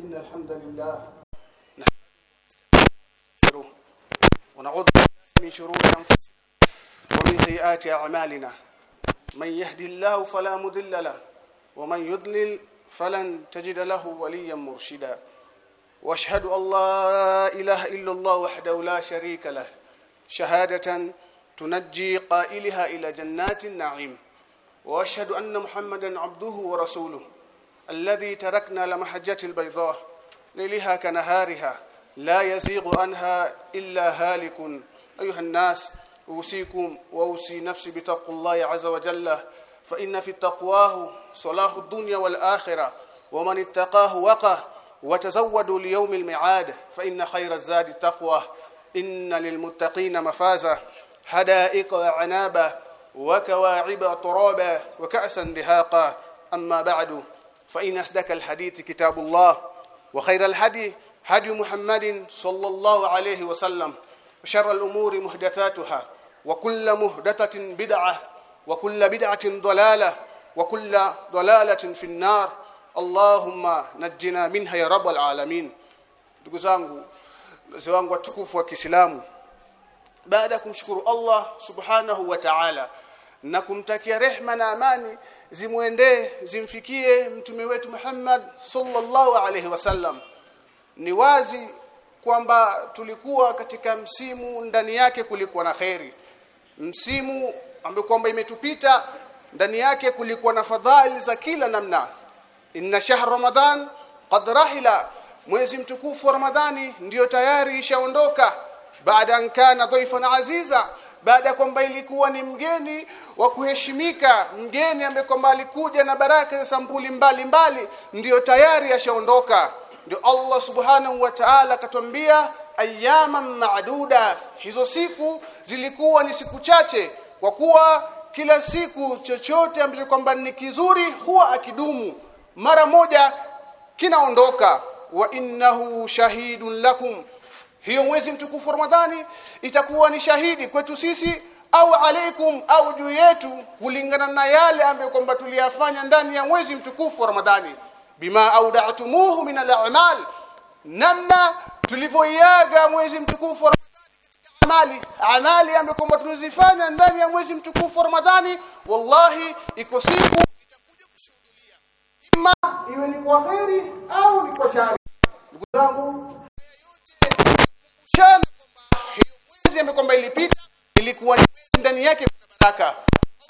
إن الحمد لله. نحمده ونعوذ بالله من شرور أنفسنا ومن سيئات أعمالنا. من يهدي الله فلا مضل له ومن يضلل فلن تجد له وليا مرشدا. وأشهد أن لا إله إلا الله وحده لا شريك له. شهادة تنجي قائلها إلى جنات النعيم. وأشهد أن محمدا عبده ورسوله. الذي تركنا لمحجة البيضاء ليلها كنهارها لا يزيغ عنها إلا هالك. أيها الناس أوصيكم وأوصي نفسي بتقوى الله عز وجل. فإن في تقواه صلاح الدنيا والآخرة ومن اتقاه وقاه وتزودوا ليوم الميعاد. فإن خير الزاد التقوى. إن للمتقين مفازا. حدائق وعنابا وكواعب ترابا وكأسا دهاقا. أما بعد فإن أصدق الحديث كتاب الله وخير الهدي هدي محمد صلى الله عليه وسلم وشر الأمور محدثاتها وكل مهدثة بدعة وكل بدعة ضلالة وكل ضلالة في النار. اللهم نجنا منها يا رب العالمين. دوغزانغو زوانغو تكوف وكسلام بعد كمشكر الله سبحانه وتعالى نكم تكي رحمنا ماني zimwendee zimfikie mtume wetu Muhammad sallallahu alaihi wasallam. Ni wazi kwamba tulikuwa katika msimu ndani yake kulikuwa na kheri. Msimu ambao kwamba imetupita ndani yake kulikuwa na fadhali za kila namna. Inna shahr ramadan qad rahila mwezi mtukufu wa ramadhani ndiyo tayari ishaondoka. Baada an kana dhaifan aziza baada kwamba ilikuwa ni mgeni wa kuheshimika mgeni ambaye kwamba alikuja na baraka za sampuli mbalimbali ndiyo tayari ashaondoka. Ndio Allah subhanahu wa ta'ala akatwambia ayyaman ma'duda. Hizo siku zilikuwa ni siku chache kwa kuwa kila siku chochote ambacho kwamba ni kizuri huwa akidumu. Mara moja kinaondoka. Wa innahu shahidun lakum. Hiyo mwezi mtukufu Ramadhani itakuwa ni shahidi kwetu sisi au alaikum au juu yetu kulingana na yale ambayo kwamba tuliyafanya ndani ya mwezi mtukufu wa Ramadhani. Bima auda'tumuhu min al-a'mal namna tulivyoiaga mwezi mtukufu wa amali amali ambayo kwamba tulizifanya ndani ya mwezi mtukufu wa Ramadhani wallahi iko siku ima iwe ni kwa kheri au ni kwa shari. Ndugu zangu yote kwamba hiyo mwezi ambayo kwamba ilipita ilikuwa ndani yake kuna baraka.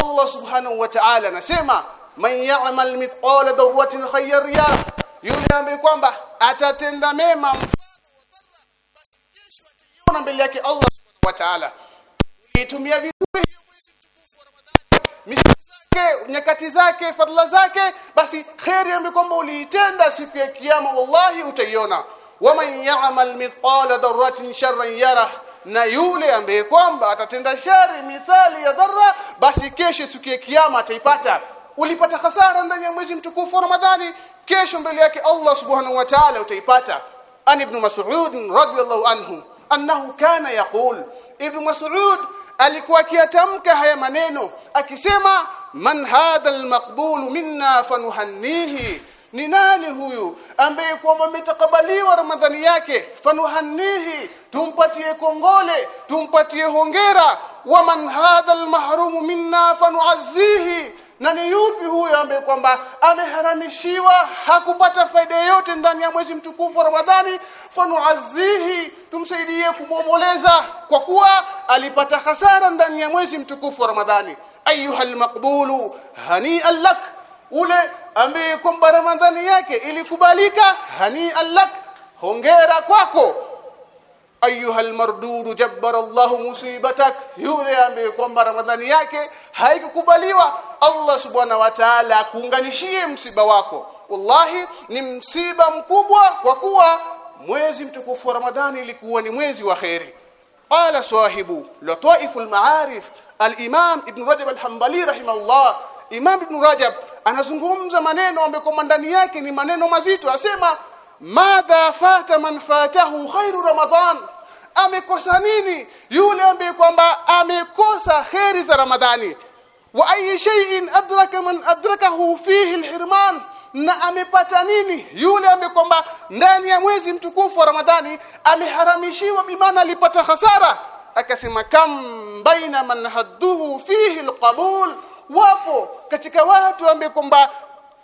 Allah subhanahu wa ta'ala anasema man ya'mal mithqala dharratin khayran yarah yule ambaye kwamba atatenda mema basi kesho ataiona mbele yake Allah subhanahu wa ta'ala. Itumia vizuri mwezi mtukufu wa zake nyakati zake fadhila zake basi khairi ambayo kwamba uliitenda siku ya kiyama wallahi utaiona. Waman ya'mal mithqala dharratin sharran yarah na yule ambaye kwamba atatenda shari mithali ya dharra basi kesho siku ya kiyama ataipata. Ulipata hasara ndani ya mwezi mtukufu wa Ramadhani kesho mbele yake Allah subhanahu wa ta'ala utaipata. An ibn mas'ud radhiyallahu anhu annahu kana yaqul. Ibn mas'ud alikuwa akiatamka haya maneno akisema man hadha al minna fanuhannihi ni nani huyu ambaye kwamba ametakabaliwa ramadhani yake fanuhannihi tumpatie kongole tumpatie hongera wa man hadha almahrum minna fanuazzihi. Na ni yupi huyo ambaye kwamba ameharamishiwa hakupata faida yote ndani ya mwezi mtukufu wa Ramadhani? Fanuazzihi tumsaidie kumwomboleza kwa kuwa alipata hasara ndani ya mwezi mtukufu wa Ramadhani. Ayuha almaqbulu hani'an lak ule ambaye kwamba Ramadhani yake ilikubalika hani allak hongera kwako. Ayuha almardudu jabbara Allah musibatak. Yule ambaye kwamba Ramadhani yake haikukubaliwa Allah subhanahu wa ta'ala akuunganishie msiba wako. Wallahi ni msiba mkubwa kwa kuwa mwezi mtukufu wa Ramadhani ilikuwa ni mwezi wa khairi qala sahibu lataiful ma'arif al-imam ibn Rajab al-Hanbali rahimahullah. Imam ibn Rajab anazungumza maneno kwa ndani yake ni maneno mazito. Asema madha fata man fatahu khairu ramadan. Amekosa nini? Yule ambaye kwamba amekosa khairi za ramadhani. Wa ayi shay'in adraka man adrakahu fihi alhirman. Na amepata nini? Yule ambaye kwamba ndani ya mwezi mtukufu wa Ramadhani ameharamishiwa bimana alipata hasara. Akasema kam baina man hadduhu fihi alqabul wapo katika watu ambao kwamba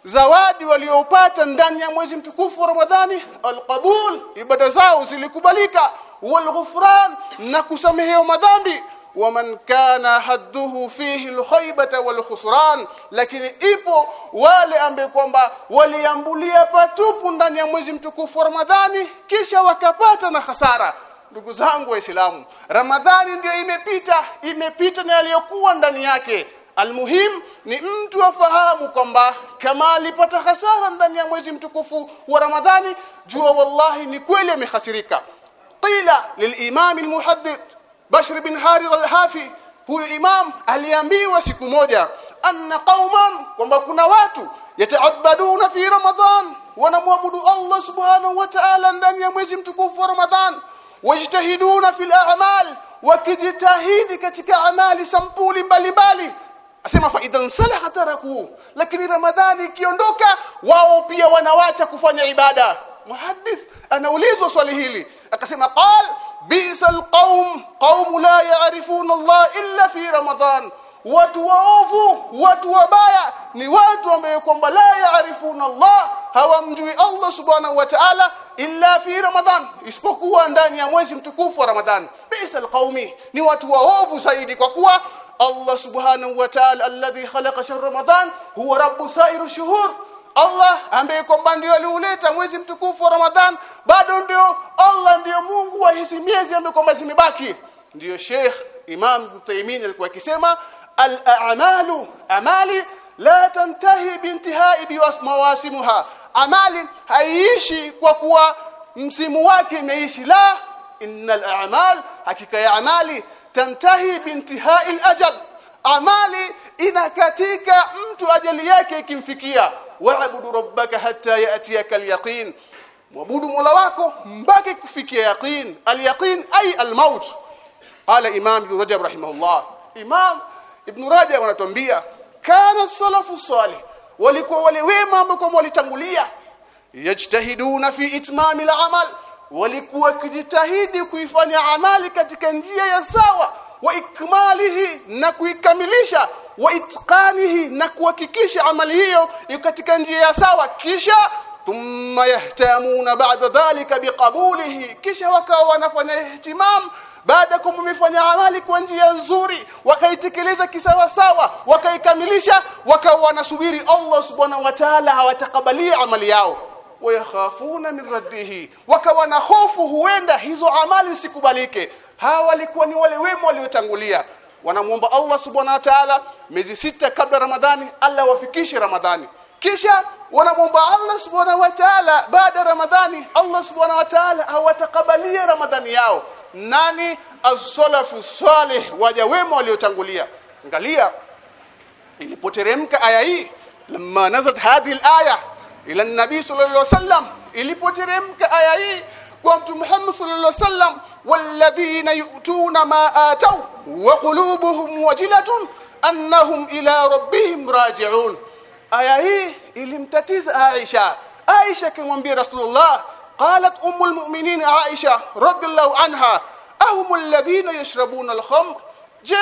zawadi waliopata ndani ya mwezi mtukufu wa Ramadhani alqabul ibada zao zilikubalika walghufran na kusamehewa madhambi. Waman kana hadduhu fihi alkhaybata walkhusran lakini ipo wale ambaye kwamba waliambulia patupu ndani ya mwezi mtukufu wa Ramadhani kisha wakapata na hasara. Ndugu zangu waislamu ramadhani ndio imepita imepita na yaliyokuwa ndani yake almuhim ni mtu afahamu kwamba kama alipata hasara ndani ya mwezi mtukufu wa ramadhani jua wallahi ni kweli amehasirika. Qila lilimam almuhaddith bashr bin harith alhafi huyu imam aliambiwa siku moja anna qauman kwamba kuna watu yataabaduna fi ramadhan wanamwabudu Allah subhanahu wa ta'ala ndani ya mwezi mtukufu wa ramadhan wajtahiduna fil a'mal wakijitahidi katika amali sampuli mbalimbali asema fa idhan salaha taraku lakini ramadhani ikiondoka wao pia wanawacha kufanya ibada. Muhaddith anaulizwa swali hili. Akasema qal bisal qaum qaum la yaarifuna Allah illa fi ramadhan. Watu waovu watu wabaya ni watu ambao kwamba la yaarifuna Allah hawamjui Allah subhanahu wa ta'ala illa fi ramadhan. Isipokuwa ndani ya mwezi mtukufu wa ramadhan. Bisal qaumi ni watu waovu zaidi kwa kuwa Allah subhanahu wa ta'ala alladhi khalaqa shahr ramadan huwa rabbu sairu shuhur. Allah ambaye kwamba ndio aliuleta mwezi mtukufu wa Ramadhan bado ndio Allah ndio Mungu wa hizi miezi ambayo kwamba zimebaki. Ndio Sheikh Imam Taymiyyah alikuwa akisema al-a'malu amali la tantahi bintihai biwasmawasimuha amali haiishi kwa kuwa msimu wake imeishi. La innal a'mal hakika ya amali tantahi bintihai al-ajal amali inakatika mtu ajali yake ikimfikia. Wa'budu rabbaka hatta ya'tiyaka al-yaqin. Mwabudu mola wako mpaka kufikia yaqin. Al-yaqin ay al-maut. Qala imam ibn rajab rahimahullah. Imam ibn rajab anatuambia kana salafu salih. Walikuwa wale wema ambao walitangulia. Yajtahiduna fi itmami al-amal walikuwa kijitahidi kuifanya amali katika njia ya sawa wa ikmalihi na kuikamilisha wa itqanihi na kuhakikisha amali hiyo katika njia ya sawa. Kisha thumma yahtamuna ba'da dhalika biqabulihi. Kisha wakawa wanafanya ihtimam baada kumfanya amali kwa njia nzuri wakaitekeleza kisawa sawa wakaikamilisha wakawa wanasubiri Allah subhanahu wa ta'ala hawatakabalia amali yao wayakhafuna min raddihi. Wakawa na hofu huenda hizo amali sikubalike hawa walikuwa ni wale wema waliotangulia. Wanamuomba Allah subhanahu wa ta'ala miezi sita kabla Ramadhani Allah wafikishe Ramadhani. Kisha wanamuomba Allah subhanahu wa ta'ala baada Ramadhani Allah subhanahu wa ta'ala awatakabalie Ramadhani yao. Nani? As-salafu salih waja wema waliotangulia. Angalia ilipoteremka aya hii lamma nazat hadhihi al-aya ila nabii sallallahu alaihi wasallam ilipoteremka aya hii kwa mtume Muhammad sallallahu alaihi wasallam walladhina yu'tuna ma ataw wa qulubuhum wajilatun annahum ila rabbihim raji'un. Aya hii ilimtatiza Aisha. Aisha kumwambia Rasulullah qalat ummul mu'minin Aisha radhiallahu anha ahum alladhina yashrabuna al-khamr? Je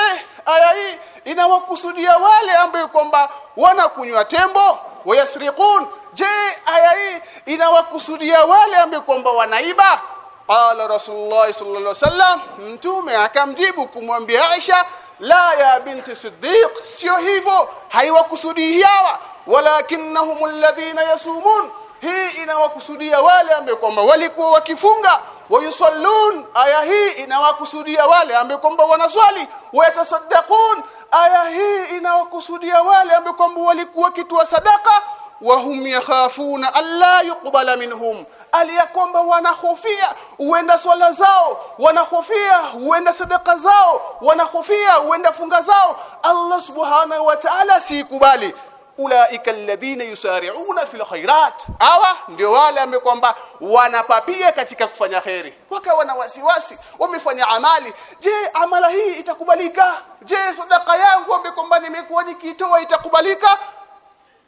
aya hii inawakusudia wale ambao kwamba wanakunywa tembo wayasriqun je aya hii inawakusudia wale ambao kwamba wanaiba? Qala rasulullah sallallahu alaihi wasallam mtume akamjibu kumwambia Aisha la ya binti siddiq sio hivyo haiwakusudii hawa. Walakinnahum alladhina yasumun. Hii inawakusudia wale ambao kwamba walikuwa wakifunga wayusallun aya hii inawakusudia wale ambao kwamba wanaswali wayatasaddaqun aya hii inawakusudia wale ambao kwamba walikuwa kitoa sadaka wahum yakhafuna alla yuqbala minhum. Aliya kwamba wanahofia huenda swala zao wanahofia huenda sadaka zao wanahofia huenda funga zao. Allah subhanahu wa ta'ala sikubali ulaika alladhina yusari'una fil khairat. Awa ndio wale ambao kwamba wanapapia katika kufanya khairi wakawa wana wasiwasi wamefanya amali. Je amala hii itakubalika? Je sadaka yangu ambayo kwamba nimekuwa nikitoa itakubalika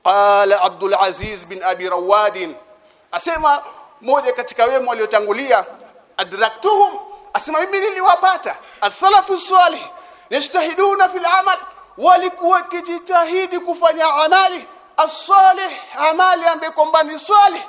qala Abdul Aziz bin Abi Rawad asema moja katika wema waliotangulia adraktuhum asema mimi niliwapata. As-salafu salih yajtahiduna fil amal walikuwa kijitahidi kufanya amali. As-salih amali ambayo kwamba ni salih.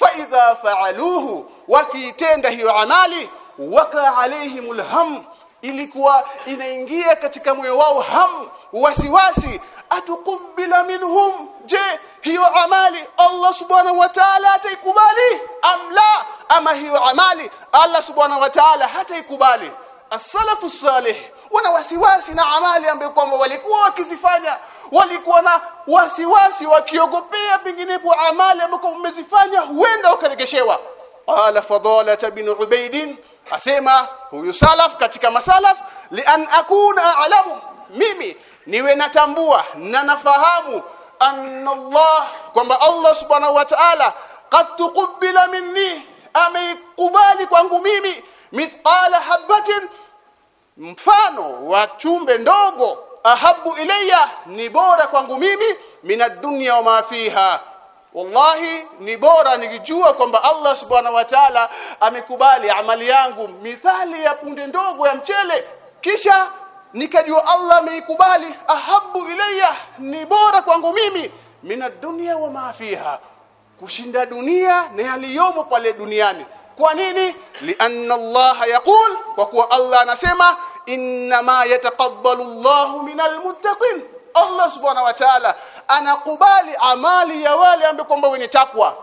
Fa idha fa'aluhu wakiitenda hiyo amali waka alaihimul ham ilikuwa inaingia katika moyo wao ham wasiwasi atukubbila minhum? Je hiyo amali Allah subhanahu wa ta'ala ataikubali? Am la? Ama hiyo amali Allah subhanahu wa ta'ala hataikubali? As-salafu salih wana wasiwasi na amali ambayo kwamba walikuwa wakizifanya. Walikuwa na wasiwasi wakiogopea penginepo amali ambayo umezifanya huenda wakaregeshewa. Qala fadala bin ubaid asema huyu salaf katika masalaf li an akuna a'lamu mimi niwe natambua na nafahamu anna Allah kwamba Allah subhanahu wa ta'ala qad tuqbila minni ameikubali kwangu mimi mithqala habatin mfano wa chumbe ndogo ahabu ilayya ni bora kwangu mimi minad dunya wa ma fiha. Wallahi ni bora nikijua kwamba Allah subhanahu wa ta'ala amekubali amali yangu mithali ya punde ndogo ya mchele kisha nikajua Allah ameikubali ahabu ilayya ni bora kwangu mimi mina dunia wa maafiha kushinda dunia na yaliyomo pale duniani. Kwa nini? Lianna Allah yaqul kwa kuwa Allah anasema inma yataqabbalu Allahu minal muttaqin. Allah subhanahu wa ta'ala anakubali amali ya wale ambao kwamba wenye takwa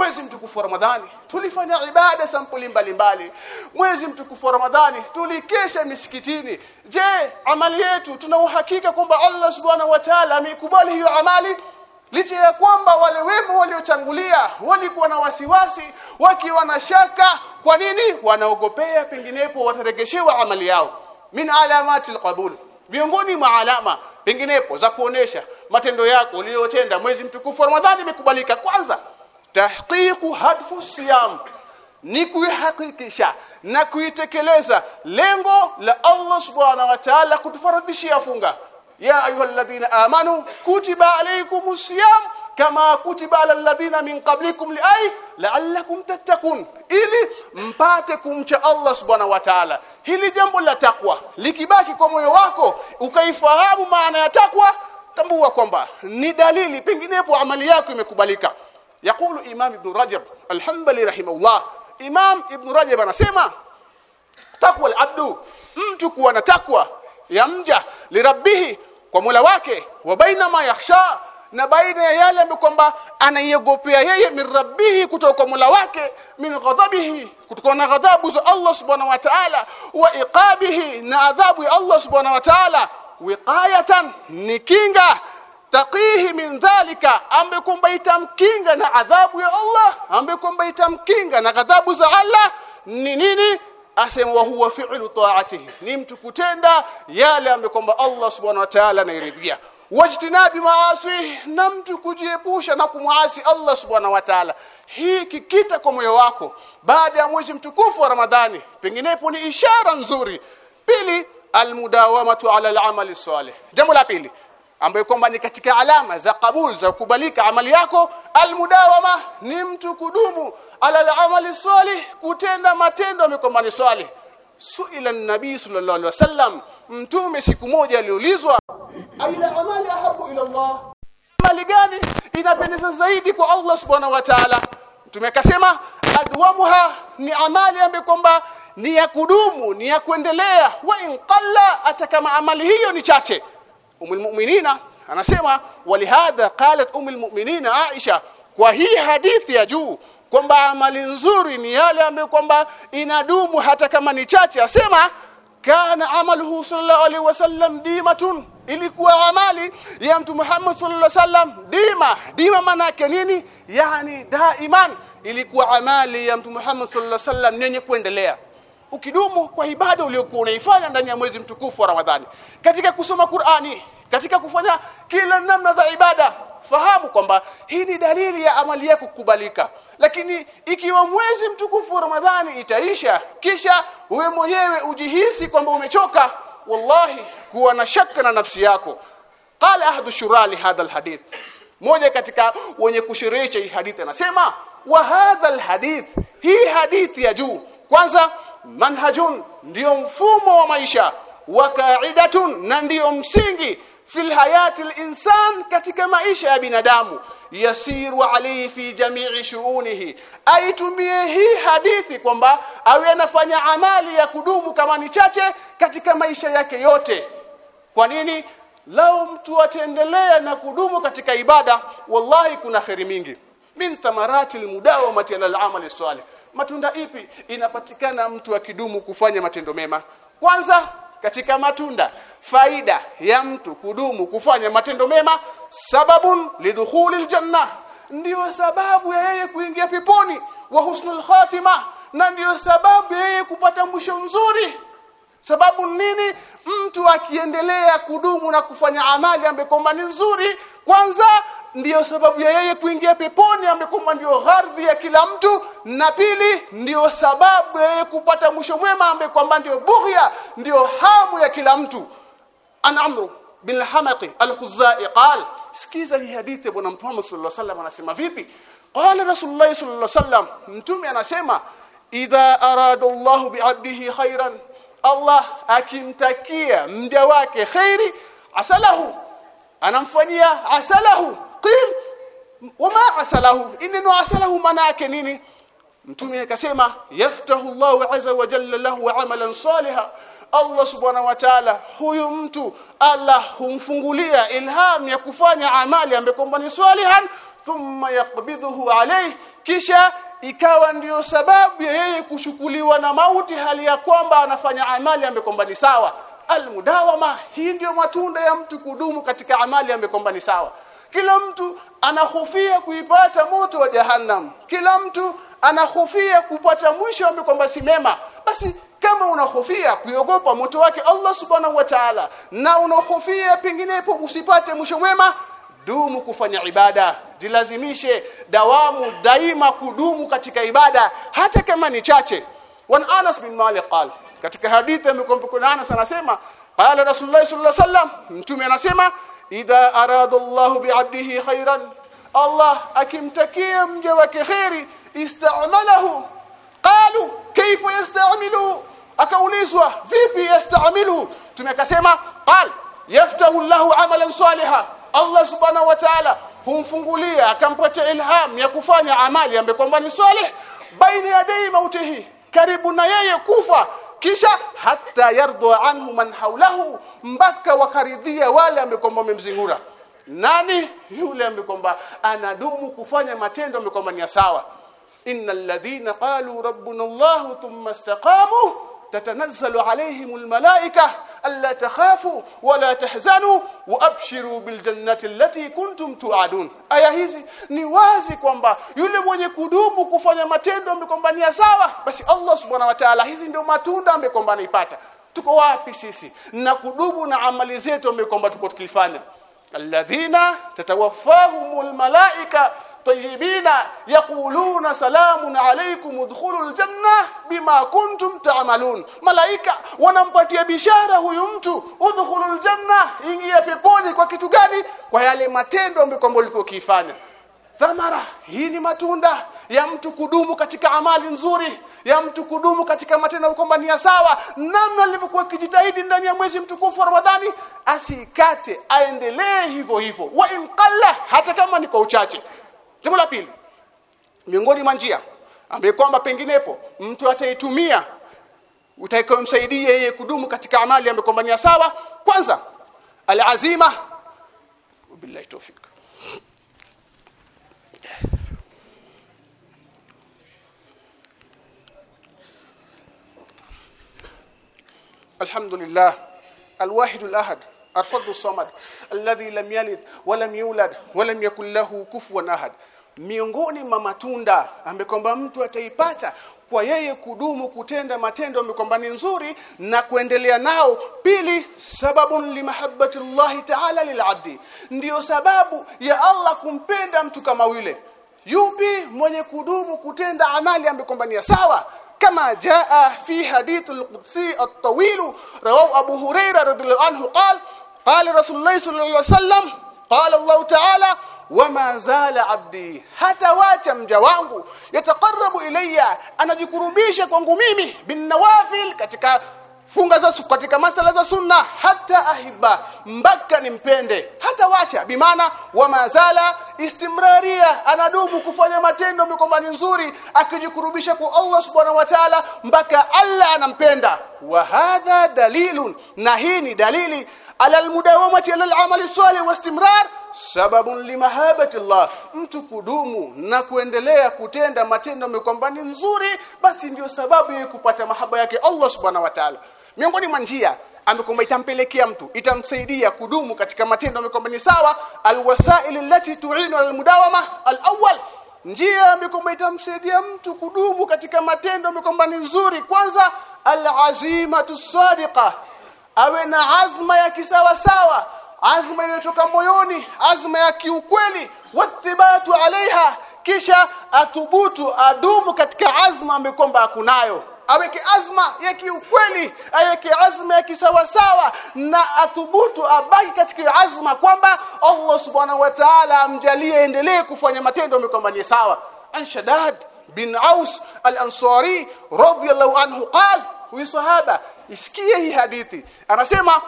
mwezi mtukufu wa Ramadhani tulifanya ibada sampuli mbalimbali. Mwezi mtukufu wa Ramadhani tulikesha misikitini. Je amali yetu tuna uhakika kwamba Allah subhanahu wa ta'ala ameikubali hiyo amali? Licha ya kwamba wale wema waliotangulia walikuwa na wasiwasi wakiwa na shaka kwa nini wanaogopea penginepo wataregeshewa amali yao? Min alamatil qabul miongoni mwa alama penginepo za kuonesha matendo yako uliyotenda. Mwezi mtukufu wa Ramadhani imekubalika. Kwanza tahqiqu hadfu siyam. Ni kuihakikisha na kuitekeleza lengo la Allah subhanahu wa ta'ala kutufaradhishia funga. Ya ayyuhalladhina amanu kutiba alaykumus siyam kama kutiba alal ladhina min qablikum liay la'allakum tattaqun ili mpate kumcha Allah subhanahu wa ta'ala. Hili jambo la takwa likibaki kwa moyo wako ukaifahamu maana ya takwa tambua kwamba ni dalili penginepo amali yako imekubalika yakulu imam ibn rajab alhambali rahimahullah imam ibn rajab anasema takwa alabdu mtu kuwa na takwa ya mja lirabbihi kwa mula wake wa baina ma yakhsha na baina ya yale kwamba anaiogopea yeye mirabbihi kutoka kwa mula wake min ghadabihi kutoka na ghadhabu za Allah subhanahu wa ta'ala wa iqabihi na adhabu ya Allah subhanahu wa ta'ala wiqayatan ni kinga taqihi min dhalika ambe kwamba itamkinga na adhabu ya Allah ambe kwamba itamkinga na ghadhabu za Allah. Ni nini? Asema wa huwa fi'lu ta'atihi. Ni mtu kutenda yale ambe kwamba Allah subhanahu wa ta'ala anairidhia. Wajtinabi maasi na mtu kujiepusha na kumwasi Allah subhanahu wa ta'ala. Hii kikita kwa moyo wako baada ya mwezi mtukufu wa Ramadhani penginepo ni ishara nzuri. Pili almudawamatu ala al'amali salih. Jambo la pili ambayo kwamba ni katika alama za kabul za kukubalika amali yako almudawama ni mtu kudumu ala al'amali salih kutenda matendo ambayo kwamba ni salih. Suila nabii sallallahu alaihi wasallam mtume siku moja aliulizwa aina amali ahabu ila Allah? Amali gani inapendeza zaidi kwa Allah subhanahu wa ta'ala? Mtume akasema adwamuha ni amali ambayo kwamba ni ya kudumu ni ya kuendelea. Wa in qalla kama amali hiyo ni chache umul mu'minina. Anasema walihadha qalat umul mu'minina Aisha kwa hii hadithi ya juu kwamba amali nzuri ni yale ambayo kwamba inadumu hata kama ni chache. Asema kana amaluhu sallallahu alaihi wasallam dimatun. Ilikuwa amali ya mtu Muhammad sallallahu alaihi wasallam dima. Dima maana yake nini? Yani daiman. Ilikuwa amali ya mtu Muhammad sallallahu alaihi wasallam yenye kuendelea ukidumu kwa ibada uliyokuwa unaifanya ndani ya mwezi mtukufu wa Ramadhani. Katika kusoma Qur'ani katika kufanya kila namna za ibada fahamu kwamba hii ni dalili ya amali yako kukubalika. Lakini ikiwa mwezi mtukufu wa Ramadhani itaisha kisha wewe mwenyewe ujihisi kwamba umechoka wallahi kuwa na shaka na nafsi yako. Qala ahdu shurali hadha alhadith. Moja katika wenye kusherehesha hii hadithi anasema wa hadha alhadith hii hadithi ya juu. Kwanza manhajun ndiyo mfumo wa maisha. Wa ka'idatun na ndiyo msingi. Fil hayati linsan katika maisha ya binadamu. Yasiru alayhi fi jami'i shuunihi. Aitumie hii hadithi kwamba awe anafanya amali ya kudumu kama ni chache katika maisha yake yote. Kwa nini? Lao mtu ataendelea na kudumu katika ibada wallahi kuna khairi mingi. Min thamarati almudawamati ala al-amali salih matunda ipi inapatikana mtu akidumu kufanya matendo mema? Kwanza katika matunda faida ya mtu kudumu kufanya matendo mema sababun lidukhuli aljanna. Ndiyo sababu ya yeye kuingia peponi wa husnul khatima na ndiyo sababu ya yeye kupata mwisho mzuri. Sababu nini? Mtu akiendelea kudumu na kufanya amali ambayo ni nzuri kwanza ndiyo sababu ya yeye kuingia peponi amekuwa ndio ghardhi ya kila mtu na pili ndiyo sababu ya yeye kupata mwisho mwema ambaye kwamba ndiyo bughya ndiyo hamu ya kila mtu. An amru bin hamaqi al-khuzai qala sikiza hii hadithi bwana mtume sallallahu alaihi wasallam anasema vipi? Qala rasulullah sallallahu alaihi wasallam mtume anasema idha arada Allah bi'abdihi khairan Allah akimtakia mja wake khairi asalahu anamfanyia asalahu qil wama asalahu? Inna asalahu manake nini? Mtume akasema yaftahu Allah azza wa jalla lahu amalan salihan. Allah subhanahu wa ta'ala huyu mtu Allah humfungulia ilham ya kufanya amali ambayo kwamba ni salihan thumma yaqbiduhu alayhi. Kisha ikawa ndiyo sababu ya yeye kuchukuliwa na mauti hali ya kwamba anafanya amali ambayo ni sawa. Almudawama hii ndiyo matunda ya mtu kudumu katika amali ambayo ni sawa kila mtu anahofia kuipata moto wa jahannam. Kila mtu anahofia kupata mwisho ambaye kwamba si mema. Basi kama unahofia kuiogopa moto wake Allah subhanahu wa ta'ala na unahofia penginepo usipate mwisho mwema dumu kufanya ibada. Jilazimishe dawamu daima kudumu katika ibada hata kama ni chache. Wan Anas bin Malik qal katika hadithi amekumbuka Anas anasema qala Rasulullah sallallahu alaihi wasallam mtume anasema idha arada Allahu bi'abdihi khairan Allah akimtakia mja wake khairi istamalahu qalu kaifa yastamilu akaulizwa vipi yastamilu tumekasema qal yaftahu Allahu amalan saliha Allah subhanahu wa ta'ala humfungulia akampatia ilham ya kufanya amali ambaye kwamba ni salih baina yadai mautihi karibu na yeye kufa kisha hata yardha anhu man haulahu mpaka wakaridhia wale ambao kwamba wamemzingura nani yule ambaye kwamba anadumu kufanya matendo ambayo kwamba ni sawa innal ladhina qalu rabbuna allah thumma istaqamu tatanazzalu alayhim almalaika alla takhafu wala tahzanu waabshiru biljannati allati kuntum tu'adun aya hizi ni wazi kwamba yule mwenye kudumu kufanya matendo ni sawa basi Allah subhanahu wa ta'ala hizi ndio matunda ambayo anaipata tuko wapi sisi? Na kudumu na amali zetu ambayo tuko tukifanya alladhina tatawaffahumul malaika tayyibina yaquluna salamun alaykum udkhulul janna bima kuntum ta'malun malaika wanampatia bishara huyu mtu udkhulu janna ingia peponi kwa kitu gani? Kwa yale matendo ambayo ulikuwa ukifanya thamara hii ni matunda ya mtu kudumu katika amali nzuri ya mtu kudumu katika matendo kwamba ni sawa. Namna alivyokuwa kijitahidi ndani ya mwezi mtukufu Ramadhani asikate aendelee hivyo hivyo. Wa inqalla hata kama ni kwa uchache. Jambo la pili miongoni mwa njia ambaye kwamba penginepo mtu ataitumia utakayomsaidia yeye kudumu katika amali ambayo kwamba ni sawa kwanza alazima billahi tawfik الحمد لله الواحد الأحد الفرد الصمد الذي لم يلد ولم يولد ولم يكن له كفوا أحد miongoni mwa matunda ambaye kwamba mtu ataipata kwa yeye kudumu kutenda matendo ambayo kwamba ni nzuri na kuendelea nao pili sababun limahabbati Allah ta'ala lil'abdi ndiyo sababu ya Allah kumpenda mtu kama yule yupi mwenye kudumu kutenda amali ambayo kwamba ni sawa كما جاء في حديث القدسي الطويل رواه أبو هريرة رضي الله عنه قال قال رسول الله صلى الله عليه وسلم قال الله تعالى wama zala abdi hata wacha mja wangu. Yataqarrabu ilayya anajikurubisha kwangu mimi bin nawafil katika funga za katika masala za sunna hata ahiba mpaka nimpende. Hata wacha bimaana wama zala istimraria anadumu kufanya matendo mikomani nzuri akijikurubisha kwa Allah subhanahu wa ta'ala mpaka Allah anampenda. Wa hadha dalilun na hii ni dalili ala almudawamati ala alamali salih wa istimrar sababun limahabati Allah mtu kudumu na kuendelea kutenda matendo mikomani nzuri basi ndio sababu ya kupata mahaba yake Allah subhanahu wa ta'ala. Miongoni mwa njia amekwamba itampelekea mtu itamsaidia kudumu katika matendo amekwamba ni sawa alwasail allati tu'inu almudawama alawwal. Njia amekwamba itamsaidia mtu kudumu katika matendo amekwamba ni nzuri kwanza alazimatu sadiqa awe na azma ya kisawa sawa azma inayotoka moyoni azma ya kiukweli wathibatu alaiha kisha athubutu adumu katika azma ambayo kwamba akunayo. Aweke azma ya kiukweli aweke azma ya kisawasawa na athubutu abaki katika azma kwamba Allah subhanahu wa ta'ala amjalie endelee kufanya matendo kwamba ni sawa. Anshadad bin aus al-ansari radiyallahu anhu qala huyu sahaba isikie hii hadithi. Anasema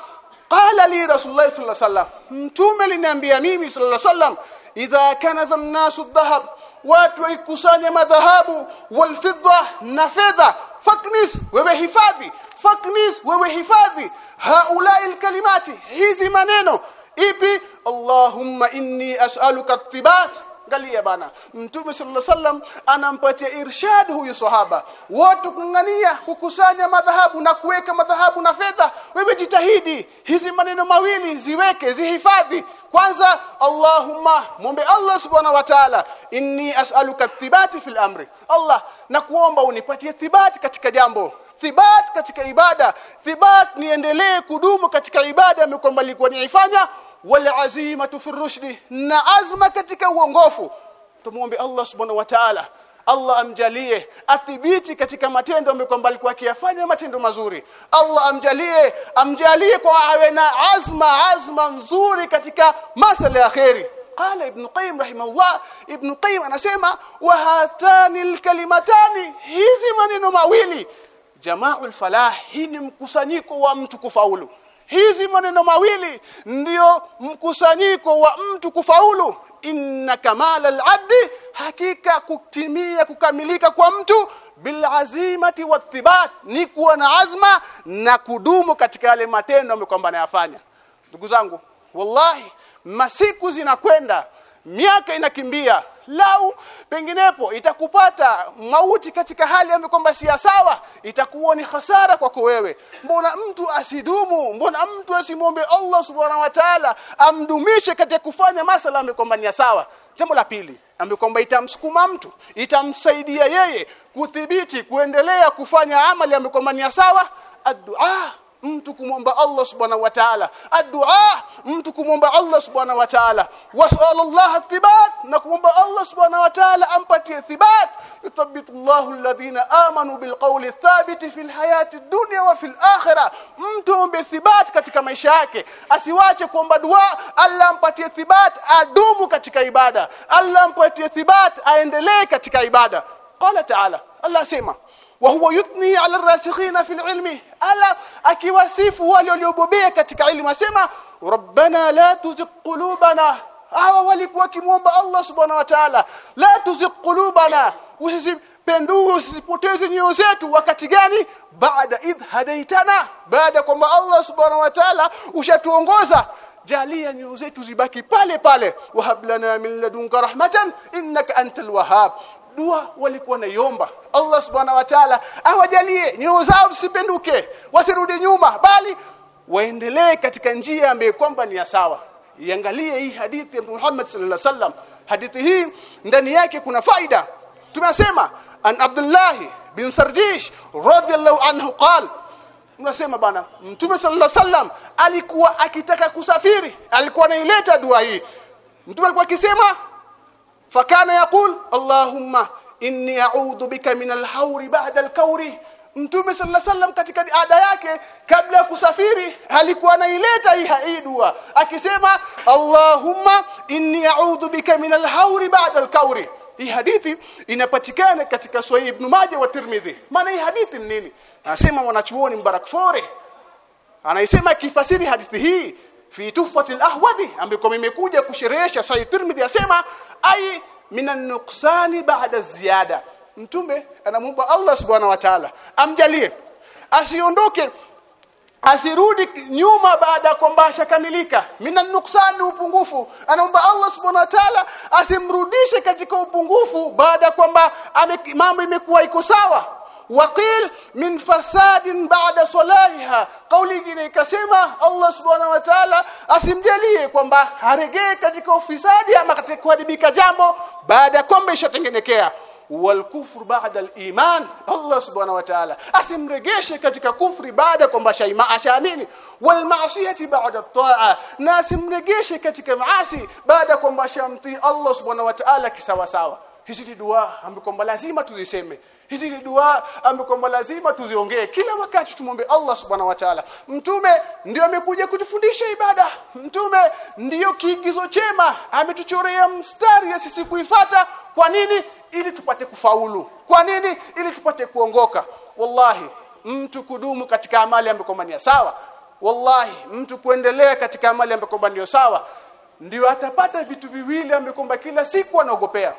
qala li rasulullah sallallahu alaihi wasallam mtume aliniambia mimi sallallahu alaihi wasallam idha kana zamnasu dhahab watu waikusanya madhahabu walfidda na fedha faknis wewe hifadhi faknis wewe hifadhi. Haulai alkalimati hizi maneno ipi? Allahumma inni as'aluka tibat angalia bana mtume sallallahu wasallam anampatia irshad huyu sahaba. Watu kungania kukusanya madhahabu na kuweka madhahabu na fedha. Wewe jitahidi hizi maneno mawili ziweke zihifadhi. Kwanza Allahumma muombe Allah subhanahu wa ta'ala inni as'aluka thibati fil amri. Allah nakuomba unipatie thibati katika jambo. Thibat katika ibada. Thibat niendelee kudumu katika ibada kwamba nilikuwa niifanya wal azimatu fi rushdi na azma katika uongofu. Tumuombe Allah subhanahu wa ta'ala. Allah amjalie athibiti katika matendo ambayo kwamba alikuwa akiyafanya matendo mazuri. Allah amjalie amjalie kwa awe na azma azma nzuri katika masala ya khairi qala ibn qayyim rahimahullah ibn qayyim anasema wa hatani kalimatani hizi maneno mawili. Jama'ul falah hii ni mkusanyiko wa mtu kufaulu hizi maneno mawili ndiyo mkusanyiko wa mtu kufaulu. Inna kamala al-abdi hakika kutimia kukamilika kwa mtu bil azimati wathibat ni kuwa na azma na kudumu katika yale matendo ambayo kwamba anayafanya. Ndugu zangu wallahi masiku zinakwenda miaka inakimbia lau penginepo itakupata mauti katika hali ambayo kwamba si sawa itakuwa ni hasara kwako wewe. Mbona mtu asidumu? Mbona mtu asimwombe Allah subhanahu wa ta'ala amdumishe katika kufanya masala ambayo kwamba ni sawa? Jambo la pili ambayo kwamba itamsukuma mtu itamsaidia yeye kudhibiti kuendelea kufanya amali ambayo kwamba ni sawa addu'a mtu kumwomba Allah subhanahu wa ta'ala. Addu'a mtu kumwomba Allah subhanahu wa ta'ala. Wasallallahu thibat na kumwomba Allah subhanahu wa ta'ala ampatie thibat. Yuthabbitu Allahu alladhina amanu bilqawli thabiti fil hayati dunya wa fil akhirah. Mtu ombe thibat katika maisha yake. Asiwache kuomba dua Allah ampatie thibat adumu katika ibada. Allah ampatie thibat aendelee katika ibada. Qala ta'ala Allah sema wa huwa yuthni ala rasikhina fil ilmi ala akiwasifu wale waliobobea katika ilmu asema rabbana la tuzigh qulubana hawa walikuwa kimwomba Allah subhanahu wa ta'ala la tuzigh qulubana usizipendue usizipoteze nyoyo zetu wakati gani baada idh hadaitana baada kwamba Allah subhanahu wa ta'ala ushatuongoza jalia nyoyo zetu zibaki pale pale wahablana min ladunka rahmatan innaka antal wahhab dua walikuwa naiomba Allah subhanahu wa ta'ala awajalie nyoyo zao zisipenduke wasirudi nyuma bali waendelee katika njia ambayo kwamba ni ya sawa. Iangalie hii hadithi ya Muhammad sallallahu alaihi wasallam. Hadithi hii ndani yake kuna faida. Tumesema an Abdullah bin Sarjish radhiyallahu anhu qala tunasema bana mtume sallallahu alaihi wasallam alikuwa akitaka kusafiri alikuwa anaileta dua hii. Mtume alikuwa akisema fakana yaqul allahumma inni a'udhu bika min al-hawri ba'da al-kawri Mtume sallallahu sallam katika ada yake kabla ya kusafiri alikuwa anaileta hii dua akisema Allahumma inni a'udhu bika min al-hawri ba'da al-kawri hii hadithi inapatikana katika Sahih Ibn Majah wa Tirmidhi. Maana hii hadithi ni nini? Anasema wanachuoni Mbarak Fore anaisema kifasiri hadithi hii fi tuhfatil ahwadi ambiko imekuja kusherehesha Sahih Tirmidhi asema ai minan nuqsani ba'da ziyada. Mtume anamuomba Allah subhanahu wa ta'ala amjalie asiondoke asirudi nyuma baada ya kwamba ashakamilika. Minan nuksani upungufu. Anaomba Allah subhanahu wa ta'ala asimrudishe katika upungufu baada ya kwamba mambo imekuwa iko sawa waqil min fasadin ba'da salaiha. Kauli nyingine ikasema Allah subhanahu wa ta'ala asimjalie kwamba haregee katika ufisadi ama katika kuharibika jambo baada ya kwamba ishatengenekea. Walkufru ba'da al-iman Allah subhanahu wa ta'ala asimregeshe katika kufri baada kwamba shaima ashaamini. Walmaasiyati ba'da at-ta'a. Na asimregeshe katika maasi baada kwamba shamtii Allah subhanahu wa ta'ala kisawa sawa hizi ni dua ambapo lazima tuziseme hizi ni dua ambapo lazima tuziongee kila wakati tumwombe Allah subhanahu wa ta'ala. Mtume ndio amekuja kutufundisha ibada. Mtume ndiyo kiigizo chema ametuchorea mstari ya sisi kuifata kwa nini? Ili tupate kufaulu. Kwa nini? Ili tupate kuongoka. Wallahi mtu kudumu katika amali ambayo ni sawa. Wallahi mtu kuendelea katika amali ambayo ndio sawa ndio atapata vitu viwili ambavyo kila siku anaogopea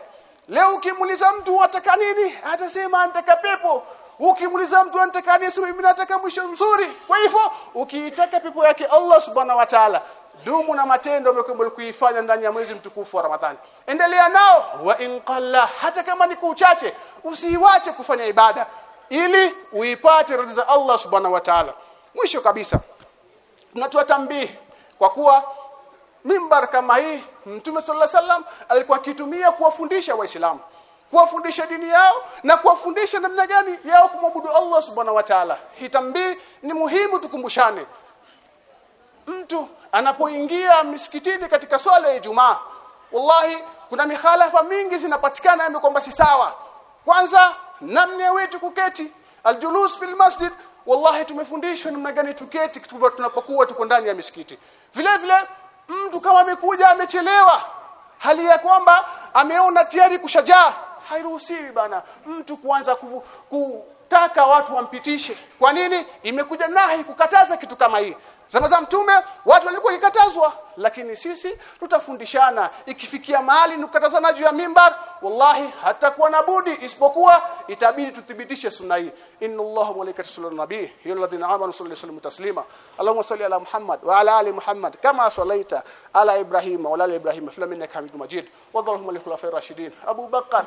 leo ukimuliza mtu unataka nini atasema anataka pepo. Ukimuliza mtu anataka nini mimi nataka mwisho mzuri. Kwa hivyo ukiitaka pepo yake Allah subhanahu wa ta'ala dumu na matendo ambayo kuifanya ndani ya mwezi mtukufu wa Ramadhani. Endelea nao wa in qalla hata kama ni kuchache usiiwache kufanya ibada ili uipate radhi za Allah subhanahu wa ta'ala. Mwisho kabisa tunatoa tambii kwa kuwa mimbar kama hii Mtume alaihi wasallam alikuwa akitumia kuwafundisha waislamu kuwafundisha dini yao na kuwafundisha namna gani yao kumwabudu Allah subhanahu wa ta'ala. Hitambi ni muhimu tukumbushane. Mtu anapoingia misikitini katika swala ya Ijumaa wallahi kuna mihalafa mingi zinapatikana ambapo kwamba si sawa. Kwanza namna wetu kuketi aljulus fil masjid wallahi tumefundishwa namna gani tuketi tunapokuwa tuko ndani ya misikiti. Vile vile mtu kama amekuja amechelewa. Hali ya kwamba ameona tayari kushajaa. Hairuhusiwi bana. Mtu kuanza kutaka watu wampitishe. Kwa nini? Imekuja nahi kukataza kitu kama hii zama za mtume watu walikuwa kikatazwa lakini sisi tutafundishana ikifikia mahali nukatazana juu ya mimbar wallahi hatakuwa na budi isipokuwa itabidi tuthibitishe sunna hii inna allaha wa malaikatahu yusalluna nabii ya alladhina amanu sallu sallimu taslima allahumma salli ala muhammad wa ala ali muhammad kama sallaita ala ibrahim wa ala ibrahim fil innaka hamidum majid wa allahumma li khulafai rashidin abu bakr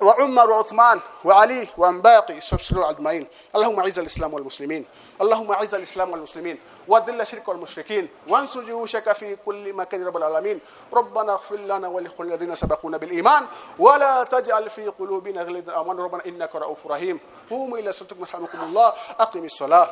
وعمر وعثمان وعلي وعن باقي السبسلون اجمعين اللهم اعز الاسلام والمسلمين اللهم اعز الاسلام والمسلمين واذل الشرك والمشركين وانصر جيوشك في كل مكان رب العالمين. ربنا اغفر لنا ولكل الذين سبقونا بالإيمان ولا تجعل في قلوبنا غلا امن ربنا إنك رؤوف رحيم. قوموا إلى صلاتكم يرحمكم الله. أقم الصلاة.